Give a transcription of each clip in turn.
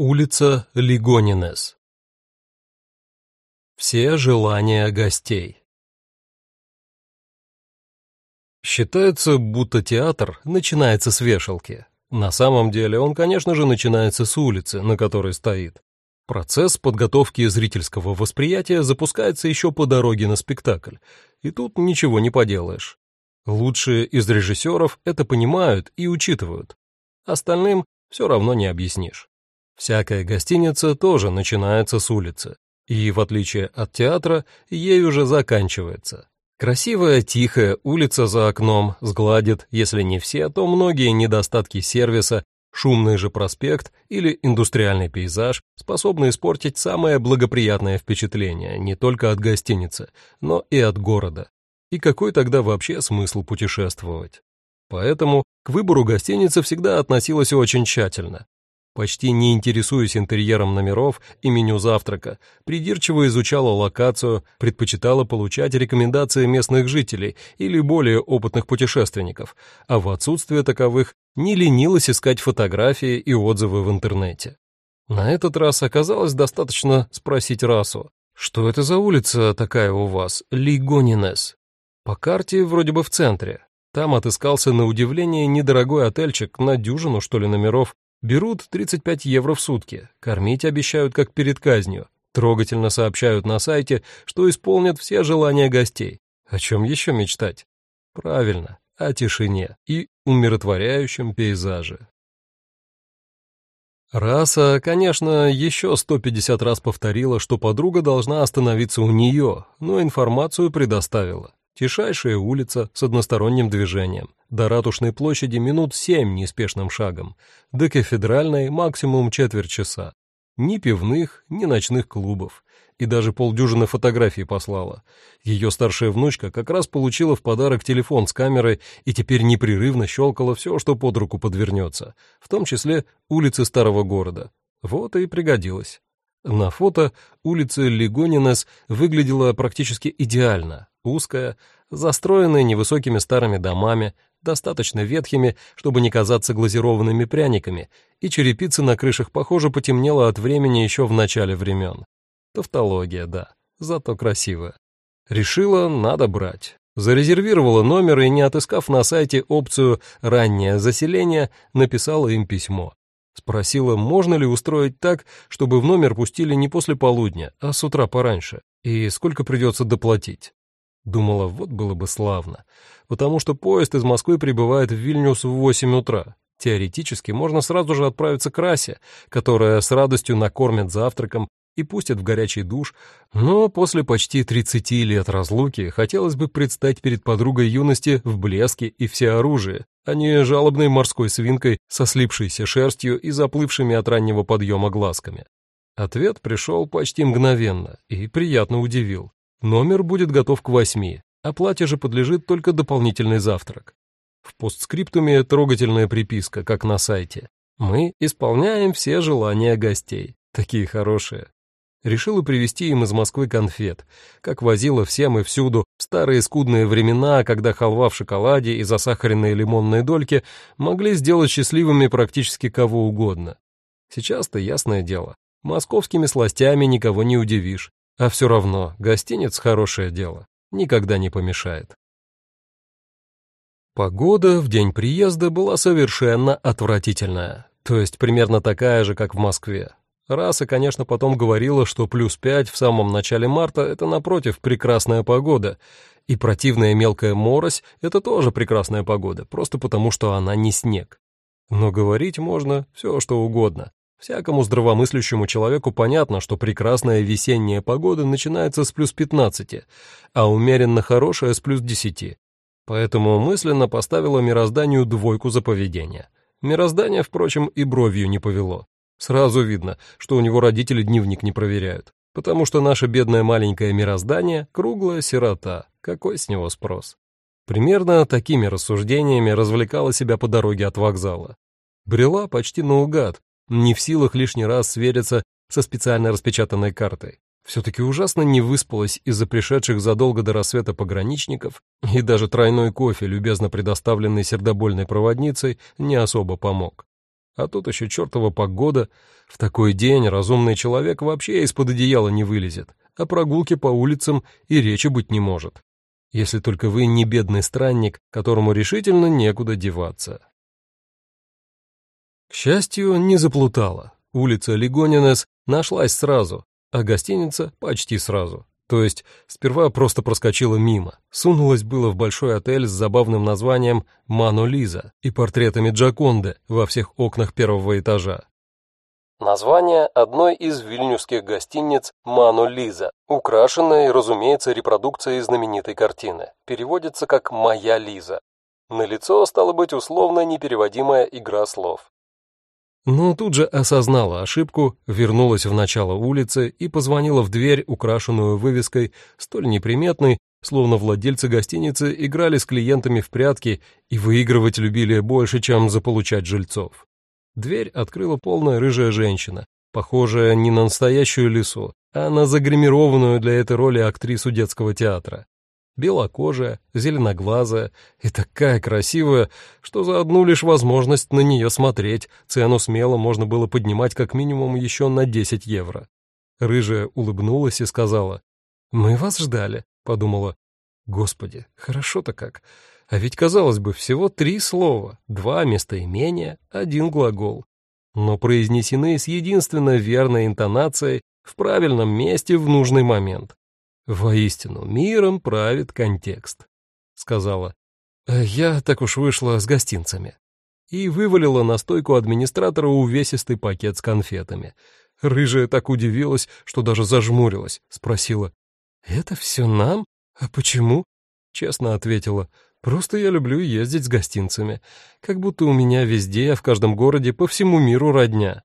Улица Лигонинес. Все желания гостей. Считается, будто театр начинается с вешалки. На самом деле он, конечно же, начинается с улицы, на которой стоит. Процесс подготовки зрительского восприятия запускается еще по дороге на спектакль, и тут ничего не поделаешь. Лучшие из режиссеров это понимают и учитывают. Остальным все равно не объяснишь. Всякая гостиница тоже начинается с улицы, и, в отличие от театра, ей уже заканчивается. Красивая, тихая улица за окном сгладит, если не все, то многие недостатки сервиса, шумный же проспект или индустриальный пейзаж способны испортить самое благоприятное впечатление не только от гостиницы, но и от города. И какой тогда вообще смысл путешествовать? Поэтому к выбору гостиницы всегда относилась очень тщательно, почти не интересуясь интерьером номеров и меню завтрака, придирчиво изучала локацию, предпочитала получать рекомендации местных жителей или более опытных путешественников, а в отсутствие таковых не ленилась искать фотографии и отзывы в интернете. На этот раз оказалось достаточно спросить расу, что это за улица такая у вас, Лигонинес? По карте вроде бы в центре. Там отыскался на удивление недорогой отельчик на дюжину, что ли, номеров Берут 35 евро в сутки, кормить обещают как перед казнью, трогательно сообщают на сайте, что исполнят все желания гостей. О чем еще мечтать? Правильно, о тишине и умиротворяющем пейзаже. Раса, конечно, еще 150 раз повторила, что подруга должна остановиться у нее, но информацию предоставила. Тишайшая улица с односторонним движением. До Ратушной площади минут семь неспешным шагом. До Кафедральной максимум четверть часа. Ни пивных, ни ночных клубов. И даже полдюжины фотографий послала. Ее старшая внучка как раз получила в подарок телефон с камерой и теперь непрерывно щелкала все, что под руку подвернется, в том числе улицы старого города. Вот и пригодилось. На фото улица Легонинес выглядела практически идеально, узкая, застроенная невысокими старыми домами, достаточно ветхими, чтобы не казаться глазированными пряниками, и черепица на крышах, похоже, потемнела от времени еще в начале времен. Тавтология, да, зато красивая. Решила, надо брать. Зарезервировала номер и, не отыскав на сайте опцию «Раннее заселение», написала им письмо. Спросила, можно ли устроить так, чтобы в номер пустили не после полудня, а с утра пораньше, и сколько придется доплатить. Думала, вот было бы славно, потому что поезд из Москвы прибывает в Вильнюс в 8 утра. Теоретически можно сразу же отправиться к Расе, которая с радостью накормит завтраком и пустит в горячий душ, но после почти 30 лет разлуки хотелось бы предстать перед подругой юности в блеске и всеоружии, а не жалобной морской свинкой со слипшейся шерстью и заплывшими от раннего подъема глазками. Ответ пришел почти мгновенно и приятно удивил. Номер будет готов к восьми, оплате же подлежит только дополнительный завтрак. В постскриптуме трогательная приписка, как на сайте. Мы исполняем все желания гостей. Такие хорошие. Решила привезти им из Москвы конфет, как возила всем и всюду в старые скудные времена, когда халва в шоколаде и засахаренные лимонные дольки могли сделать счастливыми практически кого угодно. Сейчас-то ясное дело, московскими сластями никого не удивишь, а все равно гостиниц хорошее дело, никогда не помешает. Погода в день приезда была совершенно отвратительная, то есть примерно такая же, как в Москве. Раса, конечно, потом говорила, что плюс пять в самом начале марта — это, напротив, прекрасная погода, и противная мелкая морось — это тоже прекрасная погода, просто потому что она не снег. Но говорить можно все, что угодно. Всякому здравомыслящему человеку понятно, что прекрасная весенняя погода начинается с плюс 15, а умеренно хорошая с плюс 10. Поэтому мысленно поставила мирозданию двойку за поведение. Мироздание, впрочем, и бровью не повело. Сразу видно, что у него родители дневник не проверяют, потому что наше бедное маленькое мироздание — круглая сирота. Какой с него спрос? Примерно такими рассуждениями развлекала себя по дороге от вокзала. Брела почти наугад, не в силах лишний раз свериться со специально распечатанной картой. Все-таки ужасно не выспалась из-за пришедших задолго до рассвета пограничников, и даже тройной кофе, любезно предоставленный сердобольной проводницей, не особо помог. а тут еще чертова погода. В такой день разумный человек вообще из-под одеяла не вылезет, а прогулки по улицам и речи быть не может. Если только вы не бедный странник, которому решительно некуда деваться. К счастью, не заплутала. Улица Легонинес нашлась сразу, а гостиница почти сразу. То есть сперва просто проскочила мимо, сунулась было в большой отель с забавным названием «Мано Лиза» и портретами Джаконды во всех окнах первого этажа. Название одной из вильнюсских гостиниц «Мано Лиза», украшенной, разумеется, репродукцией знаменитой картины, переводится как «Моя Лиза». На лицо стала быть условно непереводимая игра слов. Но тут же осознала ошибку, вернулась в начало улицы и позвонила в дверь, украшенную вывеской, столь неприметной, словно владельцы гостиницы играли с клиентами в прятки и выигрывать любили больше, чем заполучать жильцов. Дверь открыла полная рыжая женщина, похожая не на настоящую лису, а на загримированную для этой роли актрису детского театра белокожая, зеленоглазая и такая красивая, что за одну лишь возможность на нее смотреть цену смело можно было поднимать как минимум еще на 10 евро. Рыжая улыбнулась и сказала, «Мы вас ждали», — подумала. «Господи, хорошо-то как. А ведь, казалось бы, всего три слова, два местоимения, один глагол. Но произнесены с единственно верной интонацией в правильном месте в нужный момент. «Воистину, миром правит контекст», — сказала. «Э, «Я так уж вышла с гостинцами» и вывалила на стойку администратора увесистый пакет с конфетами. Рыжая так удивилась, что даже зажмурилась, спросила. «Это все нам? А почему?» Честно ответила. «Просто я люблю ездить с гостинцами, как будто у меня везде, в каждом городе, по всему миру родня».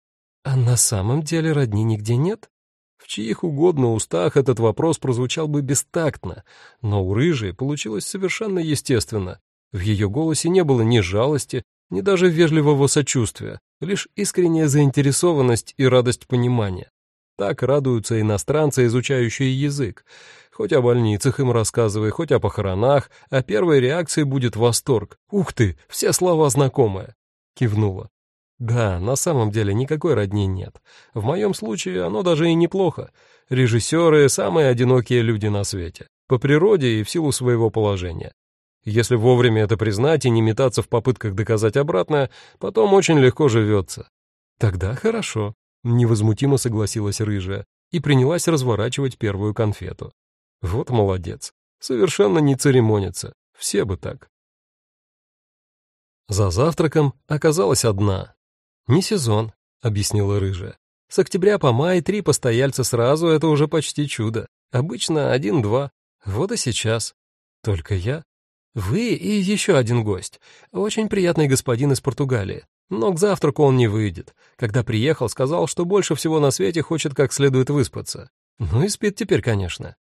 «А на самом деле родни нигде нет?» В чьих угодно устах этот вопрос прозвучал бы бестактно, но у рыжей получилось совершенно естественно. В ее голосе не было ни жалости, ни даже вежливого сочувствия, лишь искренняя заинтересованность и радость понимания. Так радуются иностранцы, изучающие язык. Хоть о больницах им рассказывай, хоть о похоронах, а первой реакцией будет восторг. «Ух ты, все слова знакомые!» Кивнула. Да, на самом деле никакой родни нет. В моем случае оно даже и неплохо. Режиссеры — самые одинокие люди на свете, по природе и в силу своего положения. Если вовремя это признать и не метаться в попытках доказать обратное, потом очень легко живется. Тогда хорошо, невозмутимо согласилась рыжая и принялась разворачивать первую конфету. Вот молодец, совершенно не церемонится, все бы так. За завтраком оказалась одна, «Не сезон», — объяснила рыжая. «С октября по май три постояльца сразу — это уже почти чудо. Обычно один-два. Вот и сейчас. Только я. Вы и еще один гость. Очень приятный господин из Португалии. Но к завтраку он не выйдет. Когда приехал, сказал, что больше всего на свете хочет как следует выспаться. Ну и спит теперь, конечно».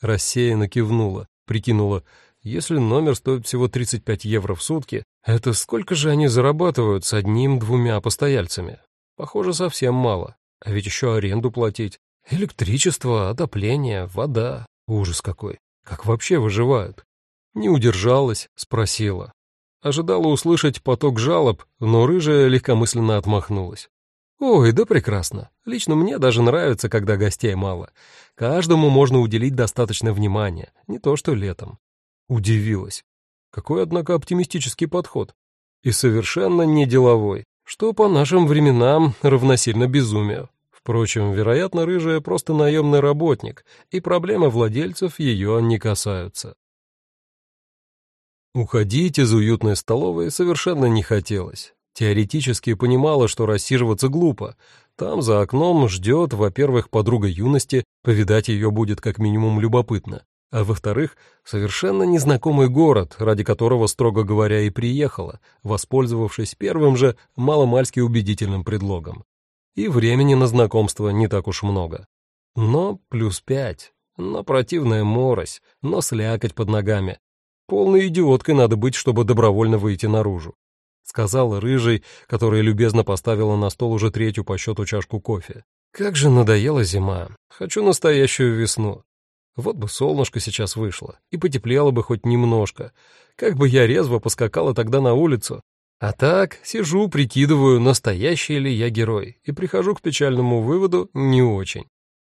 Рассеянно кивнула, прикинула, если номер стоит всего 35 евро в сутки, это сколько же они зарабатывают с одним-двумя постояльцами? Похоже, совсем мало. А ведь еще аренду платить. Электричество, отопление, вода. Ужас какой. Как вообще выживают? Не удержалась, спросила. Ожидала услышать поток жалоб, но рыжая легкомысленно отмахнулась. «Ой, да прекрасно. Лично мне даже нравится, когда гостей мало. Каждому можно уделить достаточно внимания, не то что летом. Удивилась. Какой, однако, оптимистический подход. И совершенно не деловой, что по нашим временам равносильно безумию. Впрочем, вероятно, рыжая просто наемный работник, и проблемы владельцев ее не касаются. Уходить из уютной столовой совершенно не хотелось. Теоретически понимала, что рассиживаться глупо. Там за окном ждет, во-первых, подруга юности, повидать ее будет как минимум любопытно а во-вторых, совершенно незнакомый город, ради которого, строго говоря, и приехала, воспользовавшись первым же маломальски убедительным предлогом. И времени на знакомство не так уж много. Но плюс пять, но противная морось, но слякоть под ногами. Полной идиоткой надо быть, чтобы добровольно выйти наружу. Сказала рыжий, которая любезно поставила на стол уже третью по счету чашку кофе. Как же надоела зима. Хочу настоящую весну. Вот бы солнышко сейчас вышло, и потеплело бы хоть немножко. Как бы я резво поскакала тогда на улицу. А так, сижу, прикидываю, настоящий ли я герой, и прихожу к печальному выводу не очень.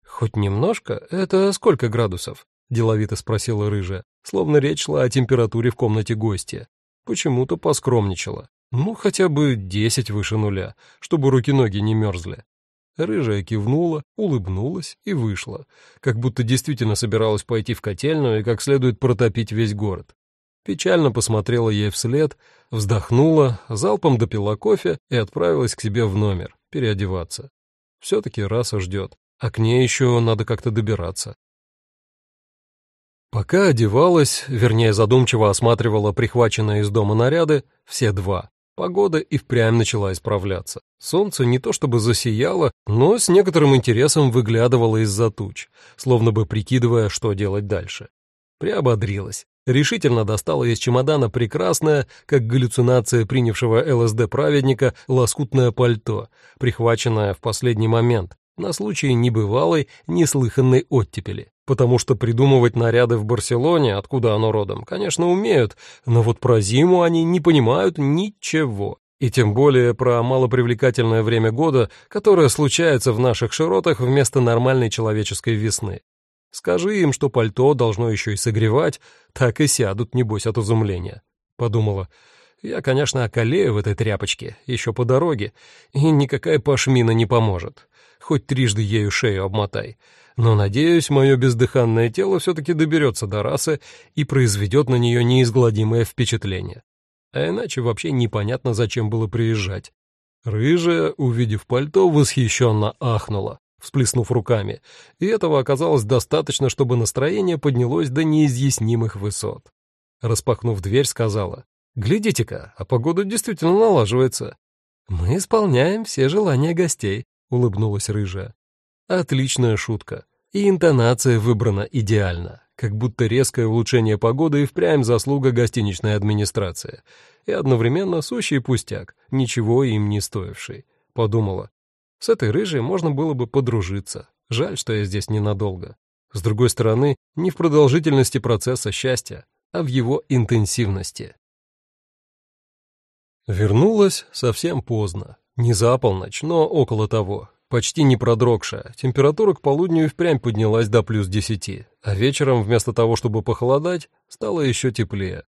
«Хоть немножко? Это сколько градусов?» — деловито спросила рыжая, словно речь шла о температуре в комнате гостя. Почему-то поскромничала. Ну, хотя бы десять выше нуля, чтобы руки-ноги не мерзли. Рыжая кивнула, улыбнулась и вышла, как будто действительно собиралась пойти в котельную и как следует протопить весь город. Печально посмотрела ей вслед, вздохнула, залпом допила кофе и отправилась к себе в номер, переодеваться. Все-таки раса ждет, а к ней еще надо как-то добираться. Пока одевалась, вернее задумчиво осматривала прихваченные из дома наряды, все два, Погода и впрямь начала исправляться. Солнце не то чтобы засияло, но с некоторым интересом выглядывало из-за туч, словно бы прикидывая, что делать дальше. Приободрилась. Решительно достала из чемодана прекрасное, как галлюцинация принявшего ЛСД праведника, лоскутное пальто, прихваченное в последний момент, на случай небывалой, неслыханной оттепели потому что придумывать наряды в Барселоне, откуда оно родом, конечно, умеют, но вот про зиму они не понимают ничего. И тем более про малопривлекательное время года, которое случается в наших широтах вместо нормальной человеческой весны. Скажи им, что пальто должно еще и согревать, так и сядут, небось, от изумления. Подумала, я, конечно, околею в этой тряпочке, еще по дороге, и никакая пашмина не поможет. Хоть трижды ею шею обмотай. Но, надеюсь, мое бездыханное тело все-таки доберется до расы и произведет на нее неизгладимое впечатление. А иначе вообще непонятно, зачем было приезжать. Рыжая, увидев пальто, восхищенно ахнула, всплеснув руками, и этого оказалось достаточно, чтобы настроение поднялось до неизъяснимых высот. Распахнув дверь, сказала, «Глядите-ка, а погода действительно налаживается». «Мы исполняем все желания гостей», — улыбнулась рыжая. Отличная шутка. И интонация выбрана идеально, как будто резкое улучшение погоды и впрямь заслуга гостиничной администрации. И одновременно сущий пустяк, ничего им не стоивший. Подумала. С этой рыжей можно было бы подружиться. Жаль, что я здесь ненадолго. С другой стороны, не в продолжительности процесса счастья, а в его интенсивности. Вернулась совсем поздно. Не за полночь, но около того почти не продрогшая. Температура к полудню и впрямь поднялась до плюс десяти, а вечером, вместо того, чтобы похолодать, стало еще теплее.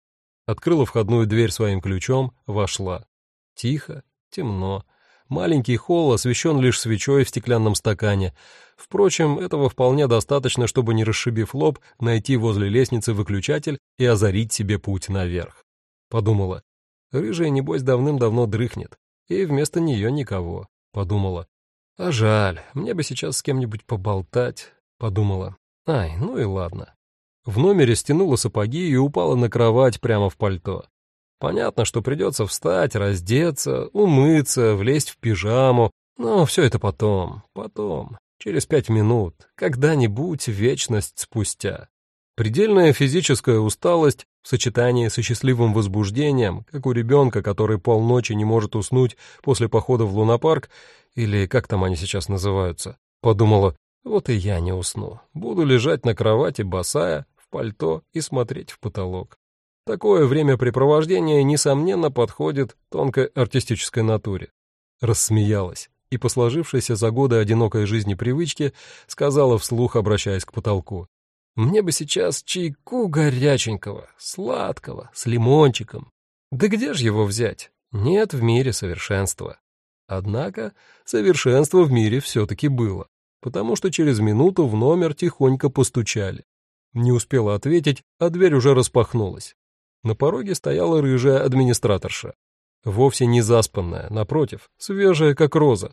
Открыла входную дверь своим ключом, вошла. Тихо, темно. Маленький холл освещен лишь свечой в стеклянном стакане. Впрочем, этого вполне достаточно, чтобы, не расшибив лоб, найти возле лестницы выключатель и озарить себе путь наверх. Подумала. Рыжая, небось, давным-давно дрыхнет, и вместо нее никого. Подумала. А жаль, мне бы сейчас с кем-нибудь поболтать, подумала. Ай, ну и ладно. В номере стянула сапоги и упала на кровать прямо в пальто. Понятно, что придется встать, раздеться, умыться, влезть в пижаму, но все это потом, потом, через пять минут, когда-нибудь вечность спустя. Предельная физическая усталость в сочетании со счастливым возбуждением, как у ребенка, который полночи не может уснуть после похода в лунопарк, или как там они сейчас называются, подумала, вот и я не усну, буду лежать на кровати босая, в пальто и смотреть в потолок. Такое времяпрепровождение, несомненно, подходит тонкой артистической натуре. Рассмеялась и, по сложившейся за годы одинокой жизни привычке, сказала вслух, обращаясь к потолку. Мне бы сейчас чайку горяченького, сладкого, с лимончиком. Да где же его взять? Нет в мире совершенства. Однако совершенство в мире все-таки было, потому что через минуту в номер тихонько постучали. Не успела ответить, а дверь уже распахнулась. На пороге стояла рыжая администраторша. Вовсе не заспанная, напротив, свежая, как роза.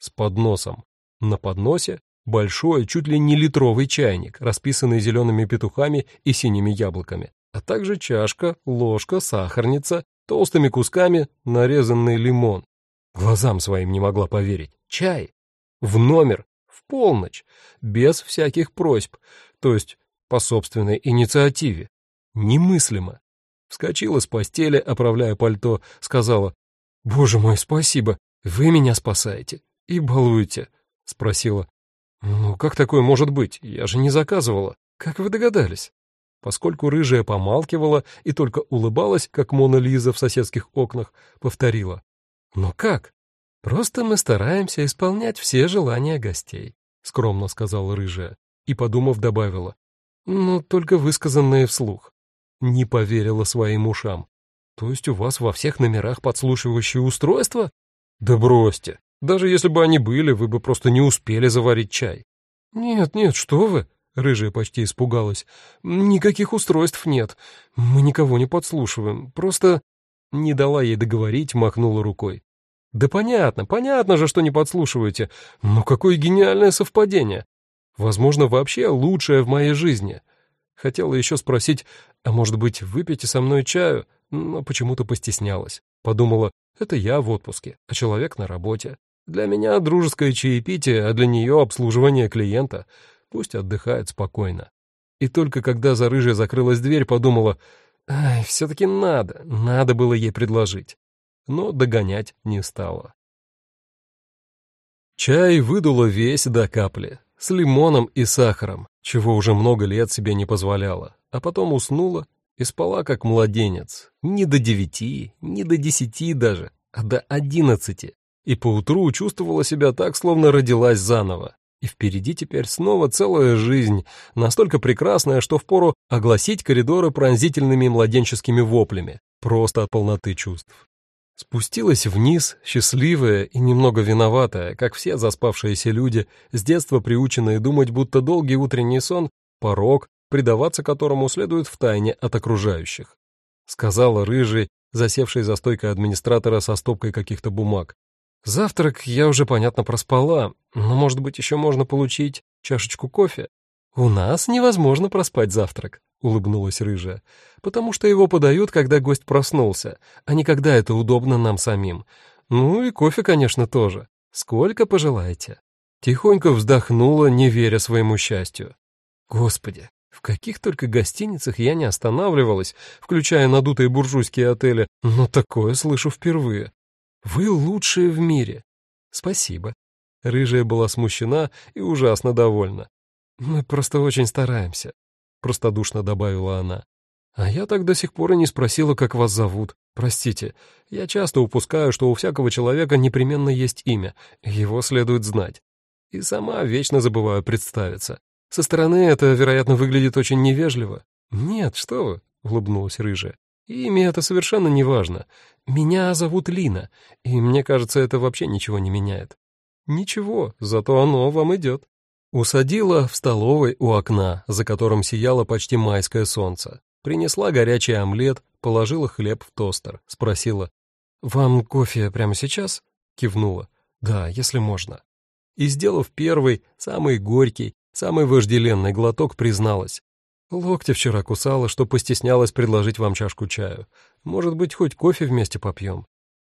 С подносом. На подносе Большой, чуть ли не литровый чайник, расписанный зелеными петухами и синими яблоками, а также чашка, ложка, сахарница, толстыми кусками нарезанный лимон. Глазам своим не могла поверить. Чай. В номер. В полночь. Без всяких просьб. То есть по собственной инициативе. Немыслимо. Вскочила с постели, оправляя пальто, сказала, «Боже мой, спасибо, вы меня спасаете и балуете», — спросила, «Ну, как такое может быть? Я же не заказывала. Как вы догадались?» Поскольку рыжая помалкивала и только улыбалась, как Мона Лиза в соседских окнах, повторила. «Но как? Просто мы стараемся исполнять все желания гостей», — скромно сказала рыжая и, подумав, добавила. «Ну, только высказанные вслух». Не поверила своим ушам. «То есть у вас во всех номерах подслушивающие устройства?» «Да бросьте. Даже если бы они были, вы бы просто не успели заварить чай». «Нет, нет, что вы!» — рыжая почти испугалась. «Никаких устройств нет. Мы никого не подслушиваем. Просто...» Не дала ей договорить, махнула рукой. «Да понятно, понятно же, что не подслушиваете. Но какое гениальное совпадение! Возможно, вообще лучшее в моей жизни. Хотела еще спросить, а может быть, выпейте со мной чаю, но почему-то постеснялась. Подумала, это я в отпуске, а человек на работе. Для меня дружеское чаепитие, а для нее обслуживание клиента. Пусть отдыхает спокойно. И только когда за рыжей закрылась дверь, подумала, все-таки надо, надо было ей предложить. Но догонять не стала. Чай выдуло весь до капли, с лимоном и сахаром, чего уже много лет себе не позволяла, а потом уснула и спала как младенец, не до девяти, не до десяти даже, а до одиннадцати, и поутру чувствовала себя так, словно родилась заново. И впереди теперь снова целая жизнь, настолько прекрасная, что впору огласить коридоры пронзительными младенческими воплями, просто от полноты чувств. Спустилась вниз, счастливая и немного виноватая, как все заспавшиеся люди, с детства приученные думать, будто долгий утренний сон — порог, предаваться которому следует втайне от окружающих. Сказала рыжий, засевший за стойкой администратора со стопкой каких-то бумаг. Завтрак я уже, понятно, проспала, но, может быть, еще можно получить чашечку кофе? У нас невозможно проспать завтрак, улыбнулась рыжая, потому что его подают, когда гость проснулся, а не когда это удобно нам самим. Ну и кофе, конечно, тоже. Сколько пожелаете. Тихонько вздохнула, не веря своему счастью. Господи, в каких только гостиницах я не останавливалась, включая надутые буржуйские отели, но такое слышу впервые. Вы лучшие в мире. Спасибо. Рыжая была смущена и ужасно довольна. Мы просто очень стараемся, простодушно добавила она. А я так до сих пор и не спросила, как вас зовут. Простите, я часто упускаю, что у всякого человека непременно есть имя, его следует знать. И сама вечно забываю представиться. Со стороны это, вероятно, выглядит очень невежливо. Нет, что вы, улыбнулась рыжая. Имя это совершенно не важно. Меня зовут Лина, и мне кажется, это вообще ничего не меняет. Ничего, зато оно вам идет. Усадила в столовой у окна, за которым сияло почти майское солнце. Принесла горячий омлет, положила хлеб в тостер, спросила. «Вам кофе прямо сейчас?» Кивнула. «Да, если можно». И, сделав первый, самый горький, самый вожделенный глоток, призналась. Локти вчера кусала, что постеснялась предложить вам чашку чаю. Может быть, хоть кофе вместе попьем?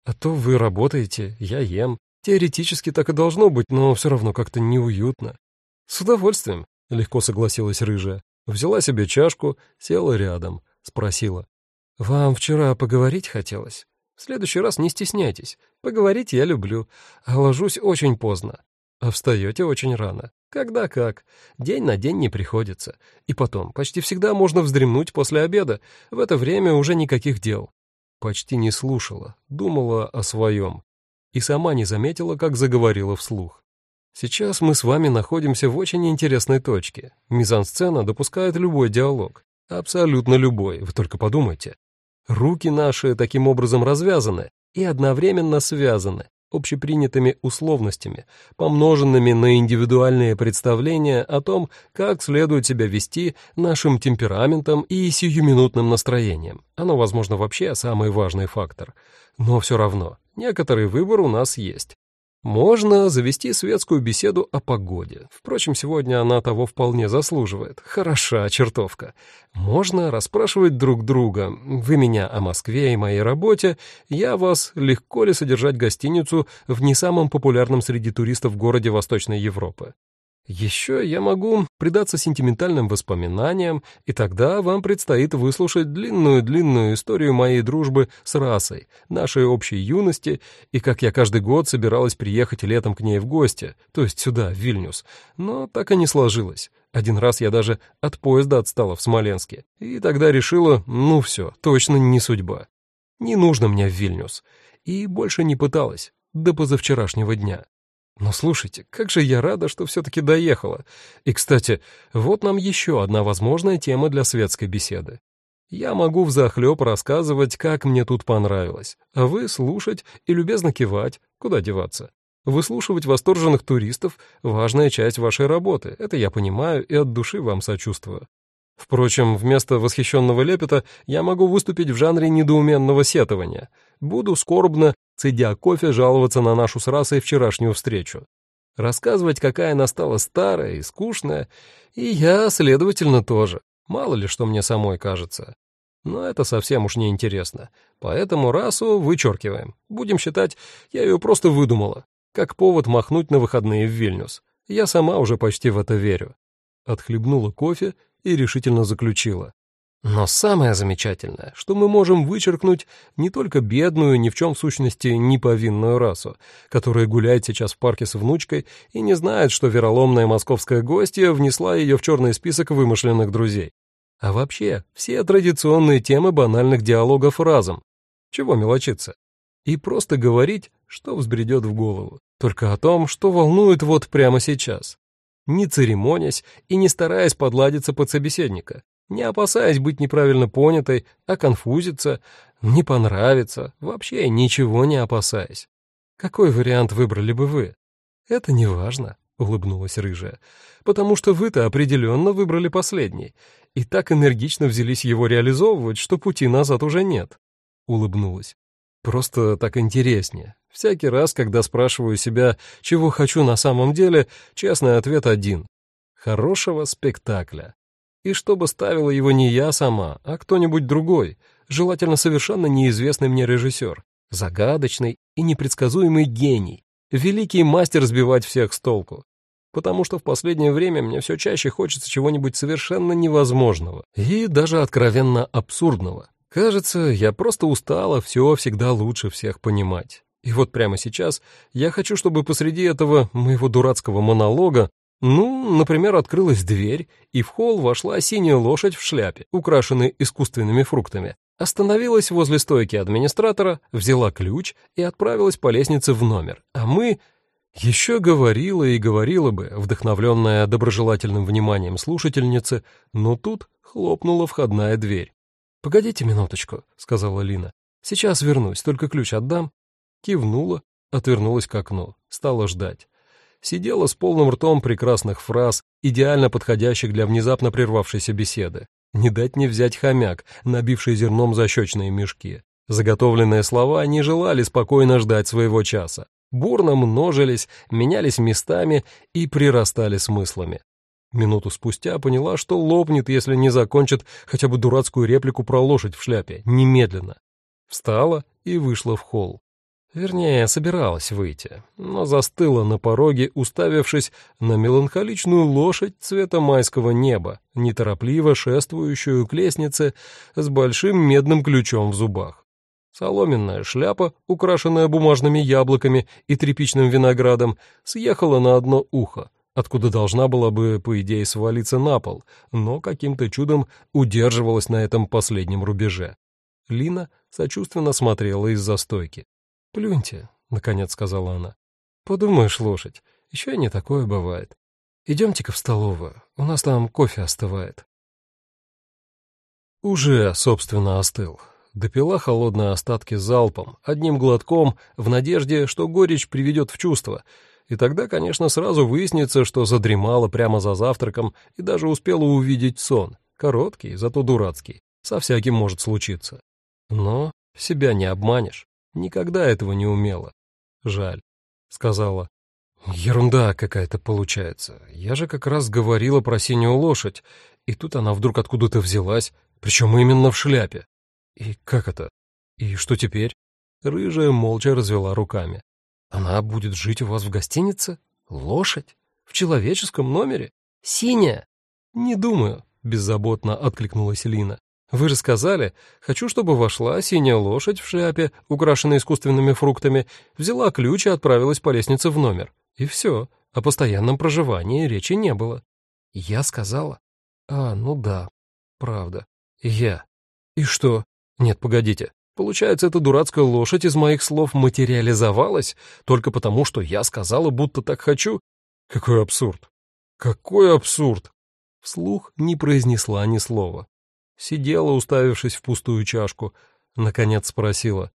А то вы работаете, я ем. Теоретически так и должно быть, но все равно как-то неуютно. С удовольствием, легко согласилась рыжая. Взяла себе чашку, села рядом, спросила. Вам вчера поговорить хотелось? В следующий раз не стесняйтесь. Поговорить я люблю, а ложусь очень поздно. А встаете очень рано. Когда как. День на день не приходится. И потом, почти всегда можно вздремнуть после обеда. В это время уже никаких дел. Почти не слушала, думала о своем. И сама не заметила, как заговорила вслух. Сейчас мы с вами находимся в очень интересной точке. Мизансцена допускает любой диалог. Абсолютно любой, вы только подумайте. Руки наши таким образом развязаны и одновременно связаны, общепринятыми условностями, помноженными на индивидуальные представления о том, как следует себя вести нашим темпераментом и сиюминутным настроением. Оно, возможно, вообще самый важный фактор. Но все равно, некоторый выбор у нас есть. Можно завести светскую беседу о погоде. Впрочем, сегодня она того вполне заслуживает. Хороша чертовка. Можно расспрашивать друг друга. Вы меня о Москве и моей работе, я вас, легко ли содержать гостиницу в не самом популярном среди туристов городе Восточной Европы. Еще я могу предаться сентиментальным воспоминаниям, и тогда вам предстоит выслушать длинную-длинную историю моей дружбы с расой, нашей общей юности, и как я каждый год собиралась приехать летом к ней в гости, то есть сюда, в Вильнюс, но так и не сложилось. Один раз я даже от поезда отстала в Смоленске. И тогда решила, ну все, точно не судьба. Не нужно мне в Вильнюс. И больше не пыталась, до позавчерашнего дня. Но слушайте, как же я рада, что все-таки доехала. И, кстати, вот нам еще одна возможная тема для светской беседы. Я могу взахлеб рассказывать, как мне тут понравилось, а вы слушать и любезно кивать, куда деваться. Выслушивать восторженных туристов — важная часть вашей работы, это я понимаю и от души вам сочувствую. Впрочем, вместо восхищенного лепета я могу выступить в жанре недоуменного сетования. Буду скорбно, цедя кофе, жаловаться на нашу с расой вчерашнюю встречу. Рассказывать, какая она стала старая и скучная, и я, следовательно, тоже. Мало ли, что мне самой кажется. Но это совсем уж не интересно. Поэтому расу вычеркиваем. Будем считать, я ее просто выдумала. Как повод махнуть на выходные в Вильнюс. Я сама уже почти в это верю. Отхлебнула кофе и решительно заключила. Но самое замечательное, что мы можем вычеркнуть не только бедную, ни в чем в сущности не повинную расу, которая гуляет сейчас в парке с внучкой и не знает, что вероломная московская гостья внесла ее в черный список вымышленных друзей. А вообще, все традиционные темы банальных диалогов разом. Чего мелочиться? И просто говорить, что взбредет в голову. Только о том, что волнует вот прямо сейчас не церемонясь и не стараясь подладиться под собеседника, не опасаясь быть неправильно понятой, а конфузиться, не понравиться, вообще ничего не опасаясь. Какой вариант выбрали бы вы? Это не важно, улыбнулась рыжая, потому что вы-то определенно выбрали последний и так энергично взялись его реализовывать, что пути назад уже нет. Улыбнулась. Просто так интереснее. Всякий раз, когда спрашиваю себя, чего хочу на самом деле, честный ответ один — хорошего спектакля. И чтобы ставила его не я сама, а кто-нибудь другой, желательно совершенно неизвестный мне режиссер, загадочный и непредсказуемый гений, великий мастер сбивать всех с толку. Потому что в последнее время мне все чаще хочется чего-нибудь совершенно невозможного и даже откровенно абсурдного. Кажется, я просто устала все всегда лучше всех понимать. И вот прямо сейчас я хочу, чтобы посреди этого моего дурацкого монолога, ну, например, открылась дверь, и в холл вошла синяя лошадь в шляпе, украшенной искусственными фруктами, остановилась возле стойки администратора, взяла ключ и отправилась по лестнице в номер. А мы... Еще говорила и говорила бы, вдохновленная доброжелательным вниманием слушательницы, но тут хлопнула входная дверь. «Погодите минуточку», — сказала Лина. «Сейчас вернусь, только ключ отдам». Кивнула, отвернулась к окну, стала ждать. Сидела с полным ртом прекрасных фраз, идеально подходящих для внезапно прервавшейся беседы. Не дать не взять хомяк, набивший зерном защечные мешки. Заготовленные слова не желали спокойно ждать своего часа. Бурно множились, менялись местами и прирастали смыслами. Минуту спустя поняла, что лопнет, если не закончит хотя бы дурацкую реплику про лошадь в шляпе, немедленно. Встала и вышла в холл. Вернее, собиралась выйти, но застыла на пороге, уставившись на меланхоличную лошадь цвета майского неба, неторопливо шествующую к лестнице с большим медным ключом в зубах. Соломенная шляпа, украшенная бумажными яблоками и тряпичным виноградом, съехала на одно ухо, откуда должна была бы, по идее, свалиться на пол, но каким-то чудом удерживалась на этом последнем рубеже. Лина сочувственно смотрела из-за стойки. «Плюньте», — наконец сказала она. «Подумаешь, лошадь, еще и не такое бывает. Идемте-ка в столовую, у нас там кофе остывает». Уже, собственно, остыл. Допила холодные остатки залпом, одним глотком, в надежде, что горечь приведет в чувство — и тогда, конечно, сразу выяснится, что задремала прямо за завтраком и даже успела увидеть сон. Короткий, зато дурацкий. Со всяким может случиться. Но себя не обманешь. Никогда этого не умела. Жаль. Сказала. Ерунда какая-то получается. Я же как раз говорила про синюю лошадь, и тут она вдруг откуда-то взялась, причем именно в шляпе. И как это? И что теперь? Рыжая молча развела руками. Она будет жить у вас в гостинице? Лошадь? В человеческом номере? Синяя? Не думаю, беззаботно откликнулась Лина. Вы же сказали, хочу, чтобы вошла синяя лошадь в шляпе, украшенной искусственными фруктами, взяла ключ и отправилась по лестнице в номер. И все, о постоянном проживании речи не было. Я сказала? А, ну да, правда. Я. И что? Нет, погодите. Получается, эта дурацкая лошадь из моих слов материализовалась только потому, что я сказала, будто так хочу? Какой абсурд! Какой абсурд! Вслух не произнесла ни слова. Сидела, уставившись в пустую чашку. Наконец спросила.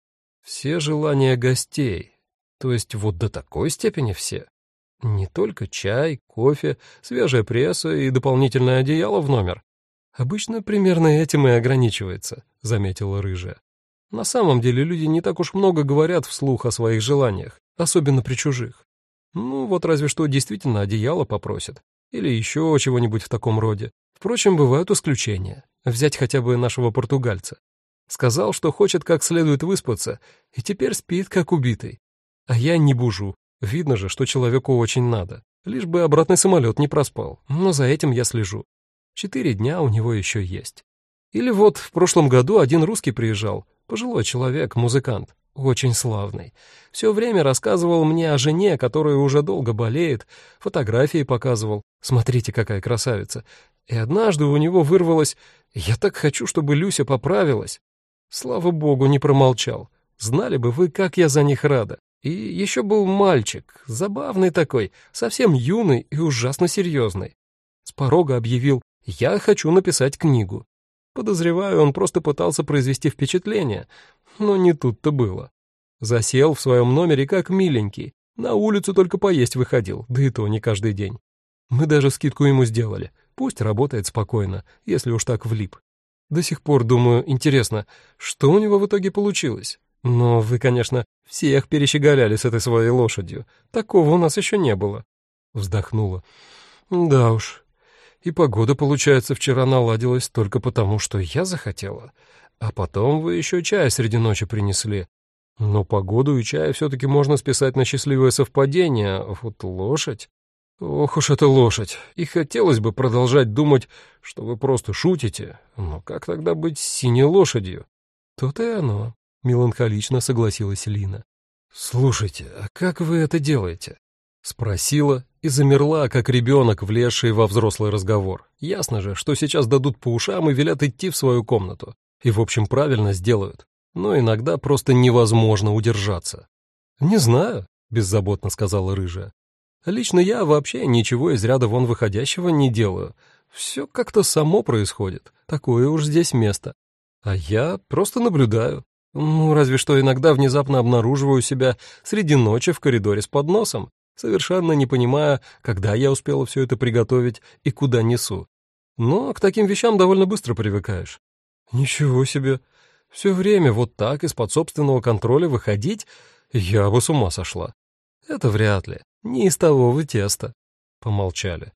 Все желания гостей. То есть вот до такой степени все? Не только чай, кофе, свежая пресса и дополнительное одеяло в номер. Обычно примерно этим и ограничивается, заметила рыжая. На самом деле люди не так уж много говорят вслух о своих желаниях, особенно при чужих. Ну, вот разве что действительно одеяло попросят. Или еще чего-нибудь в таком роде. Впрочем, бывают исключения. Взять хотя бы нашего португальца. Сказал, что хочет как следует выспаться, и теперь спит как убитый. А я не бужу. Видно же, что человеку очень надо. Лишь бы обратный самолет не проспал. Но за этим я слежу. Четыре дня у него еще есть. Или вот в прошлом году один русский приезжал, Пожилой человек, музыкант, очень славный. Все время рассказывал мне о жене, которая уже долго болеет, фотографии показывал. Смотрите, какая красавица. И однажды у него вырвалось «Я так хочу, чтобы Люся поправилась». Слава богу, не промолчал. Знали бы вы, как я за них рада. И еще был мальчик, забавный такой, совсем юный и ужасно серьезный. С порога объявил «Я хочу написать книгу». Подозреваю, он просто пытался произвести впечатление, но не тут-то было. Засел в своем номере как миленький, на улицу только поесть выходил, да и то не каждый день. Мы даже скидку ему сделали, пусть работает спокойно, если уж так влип. До сих пор думаю, интересно, что у него в итоге получилось? Но вы, конечно, всех перещеголяли с этой своей лошадью. Такого у нас еще не было. Вздохнула. Да уж, и погода, получается, вчера наладилась только потому, что я захотела. А потом вы еще чай среди ночи принесли. Но погоду и чай все-таки можно списать на счастливое совпадение, вот лошадь... Ох уж эта лошадь. И хотелось бы продолжать думать, что вы просто шутите. Но как тогда быть синей лошадью? То-то и оно, — меланхолично согласилась Лина. Слушайте, а как вы это делаете? Спросила и замерла, как ребенок, влезший во взрослый разговор. Ясно же, что сейчас дадут по ушам и велят идти в свою комнату. И, в общем, правильно сделают. Но иногда просто невозможно удержаться. «Не знаю», — беззаботно сказала рыжая. «Лично я вообще ничего из ряда вон выходящего не делаю. Все как-то само происходит. Такое уж здесь место. А я просто наблюдаю. Ну, разве что иногда внезапно обнаруживаю себя среди ночи в коридоре с подносом совершенно не понимая, когда я успела все это приготовить и куда несу. Но к таким вещам довольно быстро привыкаешь. Ничего себе! Все время вот так из-под собственного контроля выходить, я бы с ума сошла. Это вряд ли. Не из того вы теста. Помолчали.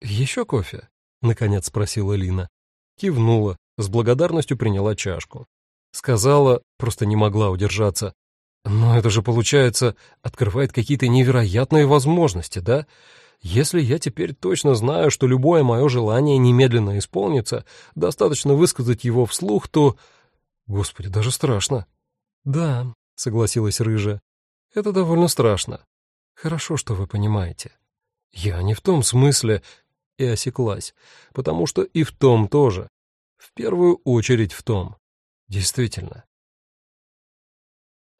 Еще кофе? Наконец спросила Лина. Кивнула, с благодарностью приняла чашку. Сказала, просто не могла удержаться. Но это же, получается, открывает какие-то невероятные возможности, да? Если я теперь точно знаю, что любое мое желание немедленно исполнится, достаточно высказать его вслух, то... Господи, даже страшно. Да, согласилась Рыжа, это довольно страшно. Хорошо, что вы понимаете. Я не в том смысле... И осеклась, потому что и в том тоже. В первую очередь в том. Действительно,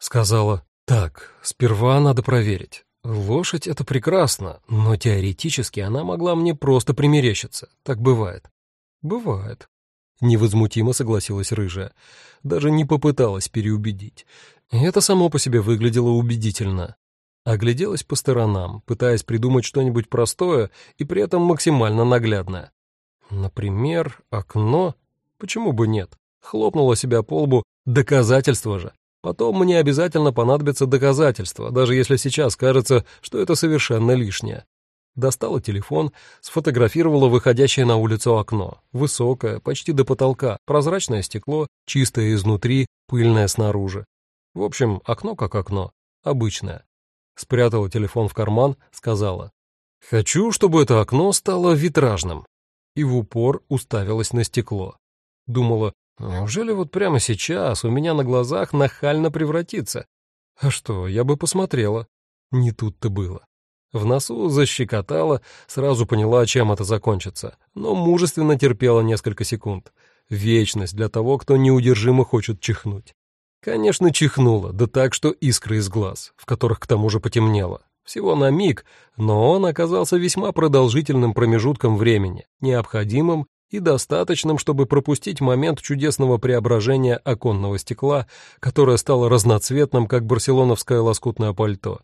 Сказала, так, сперва надо проверить. Лошадь — это прекрасно, но теоретически она могла мне просто примерещиться. Так бывает. Бывает. Невозмутимо согласилась рыжая. Даже не попыталась переубедить. Это само по себе выглядело убедительно. Огляделась по сторонам, пытаясь придумать что-нибудь простое и при этом максимально наглядное. Например, окно. Почему бы нет? Хлопнула себя по лбу. Доказательство же. Потом мне обязательно понадобится доказательство, даже если сейчас кажется, что это совершенно лишнее. Достала телефон, сфотографировала выходящее на улицу окно. Высокое, почти до потолка, прозрачное стекло, чистое изнутри, пыльное снаружи. В общем, окно как окно, обычное. Спрятала телефон в карман, сказала. «Хочу, чтобы это окно стало витражным». И в упор уставилась на стекло. Думала, Неужели вот прямо сейчас у меня на глазах нахально превратится? А что, я бы посмотрела. Не тут-то было. В носу защекотала, сразу поняла, чем это закончится, но мужественно терпела несколько секунд. Вечность для того, кто неудержимо хочет чихнуть. Конечно, чихнула, да так, что искры из глаз, в которых к тому же потемнело. Всего на миг, но он оказался весьма продолжительным промежутком времени, необходимым и достаточным, чтобы пропустить момент чудесного преображения оконного стекла, которое стало разноцветным, как барселоновское лоскутное пальто.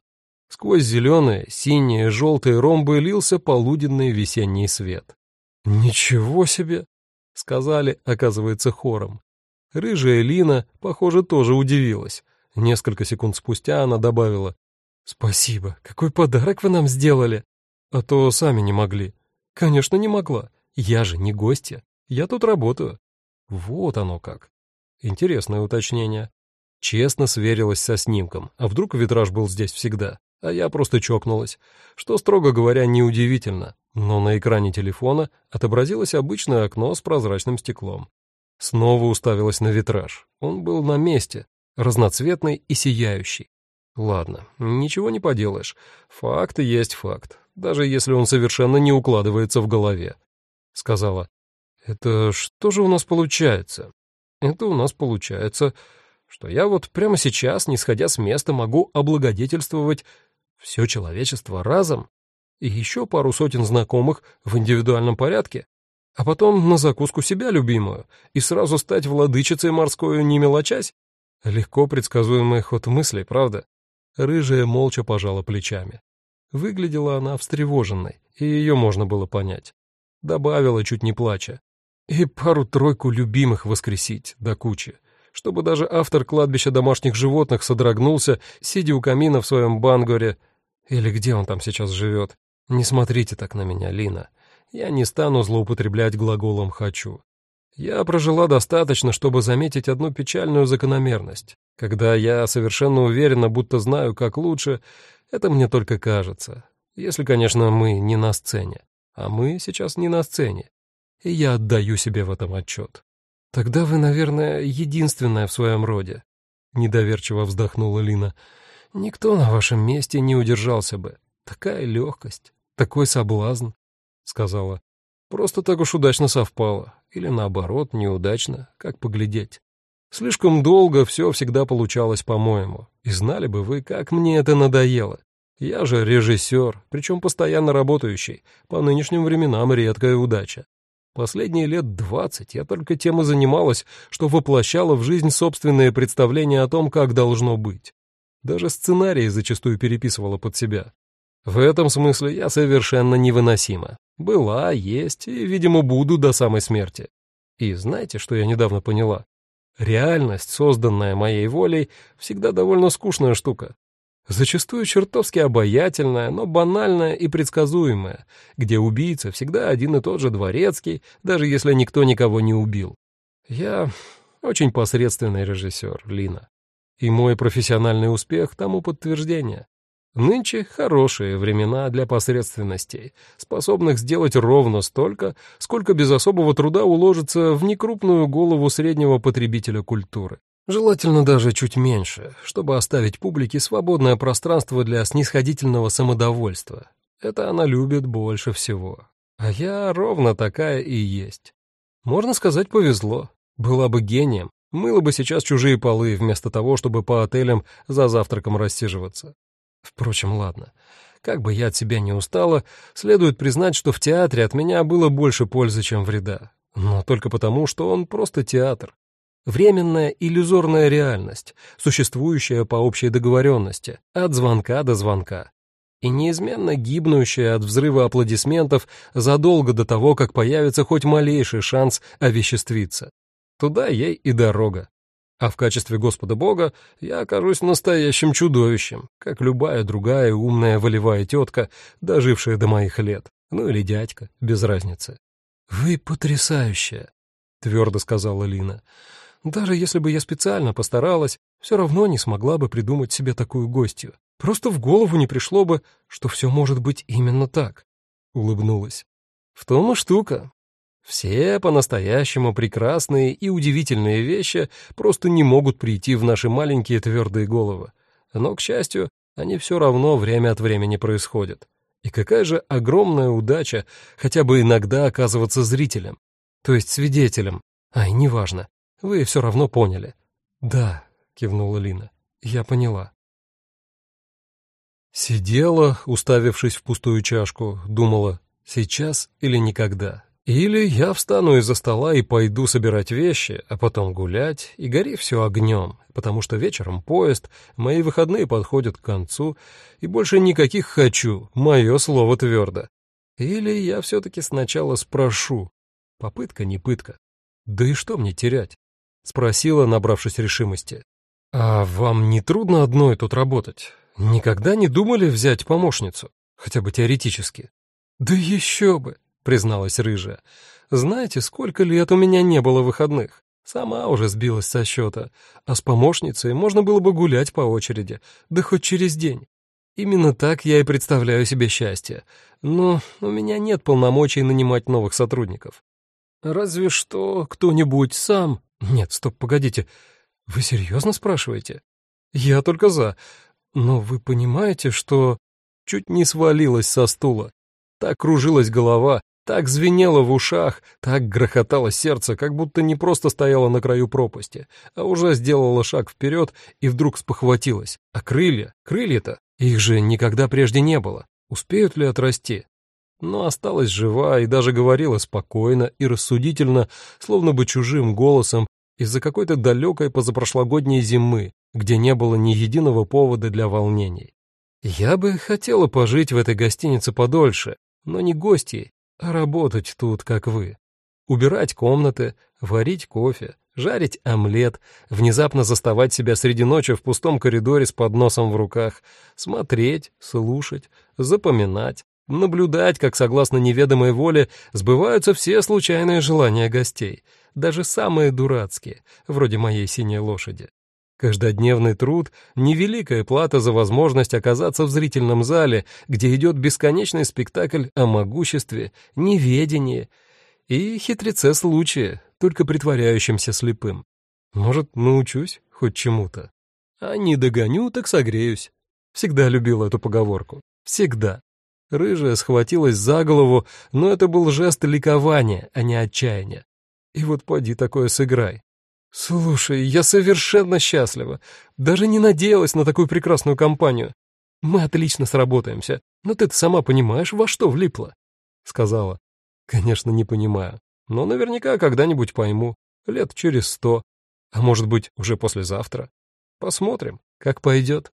Сквозь зеленые, синие, желтые ромбы лился полуденный весенний свет. «Ничего себе!» — сказали, оказывается, хором. Рыжая Лина, похоже, тоже удивилась. Несколько секунд спустя она добавила. «Спасибо, какой подарок вы нам сделали!» «А то сами не могли». «Конечно, не могла. Я же не гостья. Я тут работаю». Вот оно как. Интересное уточнение. Честно сверилась со снимком. А вдруг витраж был здесь всегда? а я просто чокнулась, что, строго говоря, неудивительно, но на экране телефона отобразилось обычное окно с прозрачным стеклом. Снова уставилась на витраж. Он был на месте, разноцветный и сияющий. Ладно, ничего не поделаешь. Факт есть факт, даже если он совершенно не укладывается в голове. Сказала, это что же у нас получается? Это у нас получается, что я вот прямо сейчас, не сходя с места, могу облагодетельствовать все человечество разом? И еще пару сотен знакомых в индивидуальном порядке? А потом на закуску себя любимую и сразу стать владычицей морской, не мелочась? Легко предсказуемый ход мыслей, правда? Рыжая молча пожала плечами. Выглядела она встревоженной, и ее можно было понять. Добавила, чуть не плача. И пару-тройку любимых воскресить до кучи чтобы даже автор кладбища домашних животных содрогнулся, сидя у камина в своем бангоре. Или где он там сейчас живет? Не смотрите так на меня, Лина. Я не стану злоупотреблять глаголом «хочу». Я прожила достаточно, чтобы заметить одну печальную закономерность. Когда я совершенно уверена, будто знаю, как лучше, это мне только кажется. Если, конечно, мы не на сцене. А мы сейчас не на сцене. И я отдаю себе в этом отчет. «Тогда вы, наверное, единственная в своем роде», — недоверчиво вздохнула Лина. «Никто на вашем месте не удержался бы. Такая легкость, такой соблазн», — сказала. «Просто так уж удачно совпало. Или наоборот, неудачно, как поглядеть. Слишком долго все всегда получалось по-моему. И знали бы вы, как мне это надоело. Я же режиссер, причем постоянно работающий. По нынешним временам редкая удача. Последние лет двадцать я только тем и занималась, что воплощала в жизнь собственные представления о том, как должно быть. Даже сценарии зачастую переписывала под себя. В этом смысле я совершенно невыносима. Была, есть и, видимо, буду до самой смерти. И знаете, что я недавно поняла? Реальность, созданная моей волей, всегда довольно скучная штука. Зачастую чертовски обаятельная, но банальная и предсказуемая, где убийца всегда один и тот же дворецкий, даже если никто никого не убил. Я очень посредственный режиссер, Лина. И мой профессиональный успех тому подтверждение. Нынче хорошие времена для посредственностей, способных сделать ровно столько, сколько без особого труда уложится в некрупную голову среднего потребителя культуры. Желательно даже чуть меньше, чтобы оставить публике свободное пространство для снисходительного самодовольства. Это она любит больше всего. А я ровно такая и есть. Можно сказать, повезло. Была бы гением, мыла бы сейчас чужие полы, вместо того, чтобы по отелям за завтраком рассиживаться. Впрочем, ладно. Как бы я от себя не устала, следует признать, что в театре от меня было больше пользы, чем вреда. Но только потому, что он просто театр, Временная иллюзорная реальность, существующая по общей договоренности, от звонка до звонка. И неизменно гибнущая от взрыва аплодисментов задолго до того, как появится хоть малейший шанс овеществиться. Туда ей и дорога. А в качестве Господа Бога я окажусь настоящим чудовищем, как любая другая умная волевая тетка, дожившая до моих лет. Ну или дядька, без разницы. «Вы потрясающая», — твердо сказала Лина. Даже если бы я специально постаралась, все равно не смогла бы придумать себе такую гостью. Просто в голову не пришло бы, что все может быть именно так. Улыбнулась. В том и штука. Все по-настоящему прекрасные и удивительные вещи просто не могут прийти в наши маленькие твердые головы. Но, к счастью, они все равно время от времени происходят. И какая же огромная удача хотя бы иногда оказываться зрителем, то есть свидетелем. Ай, неважно, вы все равно поняли. Да, кивнула Лина, я поняла. Сидела, уставившись в пустую чашку, думала, сейчас или никогда. Или я встану из-за стола и пойду собирать вещи, а потом гулять, и гори все огнем, потому что вечером поезд, мои выходные подходят к концу, и больше никаких «хочу», мое слово твердо. Или я все-таки сначала спрошу. Попытка не пытка. Да и что мне терять? Спросила, набравшись решимости. А вам не трудно одной тут работать? Никогда не думали взять помощницу? Хотя бы теоретически. Да еще бы! призналась рыжая. «Знаете, сколько лет у меня не было выходных? Сама уже сбилась со счета. А с помощницей можно было бы гулять по очереди, да хоть через день. Именно так я и представляю себе счастье. Но у меня нет полномочий нанимать новых сотрудников. Разве что кто-нибудь сам... Нет, стоп, погодите. Вы серьезно спрашиваете? Я только за. Но вы понимаете, что... Чуть не свалилась со стула. Так кружилась голова, так звенело в ушах, так грохотало сердце, как будто не просто стояла на краю пропасти, а уже сделала шаг вперед и вдруг спохватилась. А крылья? Крылья-то? Их же никогда прежде не было. Успеют ли отрасти? Но осталась жива и даже говорила спокойно и рассудительно, словно бы чужим голосом, из-за какой-то далекой позапрошлогодней зимы, где не было ни единого повода для волнений. Я бы хотела пожить в этой гостинице подольше, но не гостьей, работать тут, как вы. Убирать комнаты, варить кофе, жарить омлет, внезапно заставать себя среди ночи в пустом коридоре с подносом в руках, смотреть, слушать, запоминать, наблюдать, как, согласно неведомой воле, сбываются все случайные желания гостей, даже самые дурацкие, вроде моей синей лошади. Каждодневный труд — невеликая плата за возможность оказаться в зрительном зале, где идет бесконечный спектакль о могуществе, неведении и хитреце случая, только притворяющемся слепым. Может, научусь хоть чему-то. А не догоню, так согреюсь. Всегда любил эту поговорку. Всегда. Рыжая схватилась за голову, но это был жест ликования, а не отчаяния. И вот поди такое сыграй. «Слушай, я совершенно счастлива. Даже не надеялась на такую прекрасную компанию. Мы отлично сработаемся, но ты сама понимаешь, во что влипла», — сказала. «Конечно, не понимаю, но наверняка когда-нибудь пойму, лет через сто, а может быть, уже послезавтра. Посмотрим, как пойдет».